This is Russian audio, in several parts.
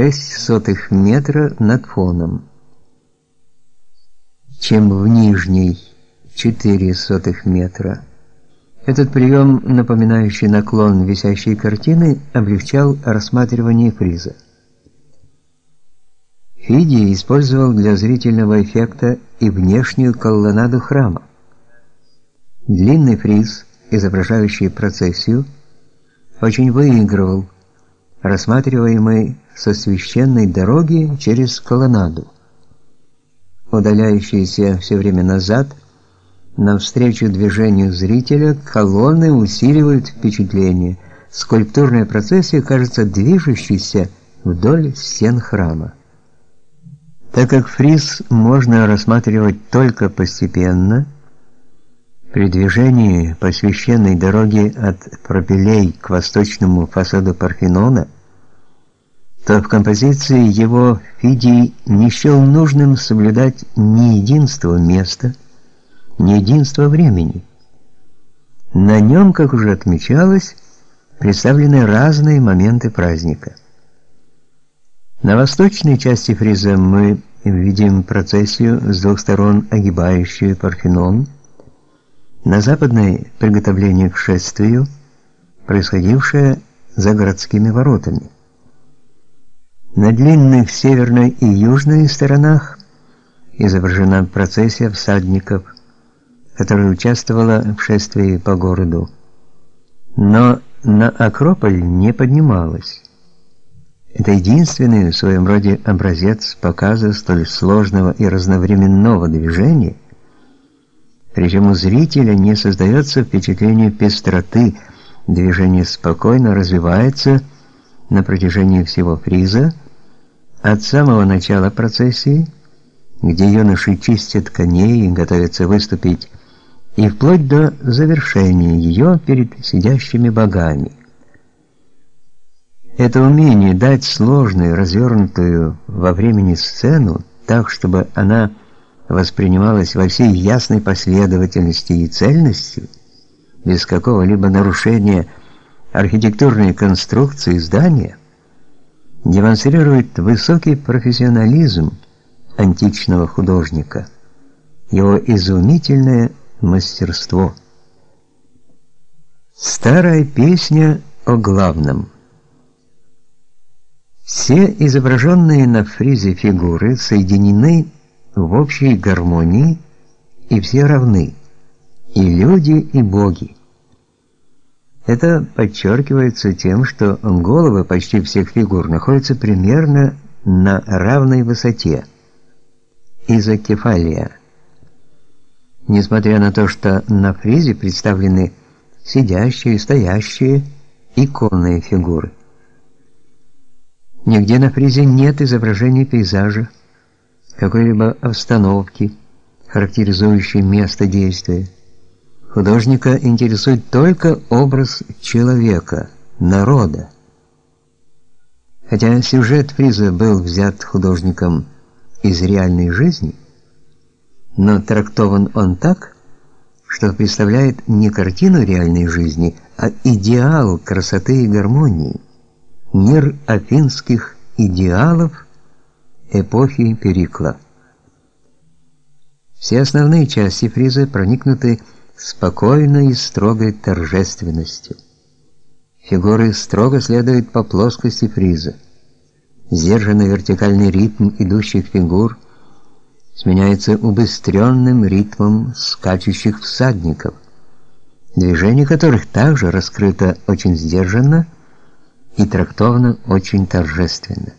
0,6 метра над фоном, чем в нижней 4 метра. Этот прием, напоминающий наклон висящей картины, облегчал рассматривание фриза. Фиди использовал для зрительного эффекта и внешнюю колоннаду храма. Длинный фриз, изображающий процессию, очень выигрывал, рассматриваемый со священной дороги через колоннаду. Удаляющийся все время назад, навстречу движению зрителя, колонны усиливают впечатление. Скульптурная процессия кажется движущейся вдоль стен храма. Так как фриз можно рассматривать только постепенно, при движении по священной дороге от пропилей к восточному фасаду Парфенона, то в композиции его Фидий не счел нужным соблюдать ни единство места, ни единство времени. На нем, как уже отмечалось, представлены разные моменты праздника. На восточной части фриза мы видим процессию с двух сторон огибающую Парфенон. На западной приготовление к шествию, происходившее за городскими воротами. На длинных северной и южной сторонах изображена процессия всадников, которая участвовала в шествии по городу. Но на Акрополь не поднималась. Это единственный в своем роде образец показа столь сложного и разновременного движения, причем у зрителя не создается впечатление пестроты, движение спокойно развивается на протяжении всего фриза, от самого начала процессии, где юноши чистят коней и готовятся выступить, и вплоть до завершения ее перед сидящими богами. Это умение дать сложную, развернутую во времени сцену так, чтобы она воспринималась во всей ясной последовательности и цельности, без какого-либо нарушения архитектурной конструкции здания, демонстрирует высокий профессионализм античного художника, его изумительное мастерство. Старая песня о главном – все изображенные на фризе фигуры соединены в общей гармонии, и все равны, и люди, и боги. Это подчеркивается тем, что головы почти всех фигур находятся примерно на равной высоте. Изокефалия. Несмотря на то, что на фризе представлены сидящие, стоящие, иконные фигуры. Нигде на фризе нет изображения пейзажа, какой-либо обстановки, характеризующей место действия. Художника интересует только образ человека, народа. Хотя сюжет фриза был взят художником из реальной жизни, но трактован он так, что представляет не картину реальной жизни, а идеал красоты и гармонии мир афинских идеалов эпохи Перикла. Все основные части фриза проникнуты спокойной и строгой торжественностью. Фигуры строго следуют по плоскости фриза. Сдержанный вертикальный ритм идущих фигур сменяется убыстренным ритмом скачущих всадников, движение которых также раскрыто очень сдержанно, и трактовано очень торжественно.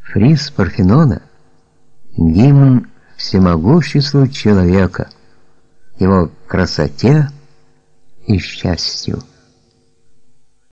Фриз Парфенона гимн всемогуществу человека, его красоте и счастью.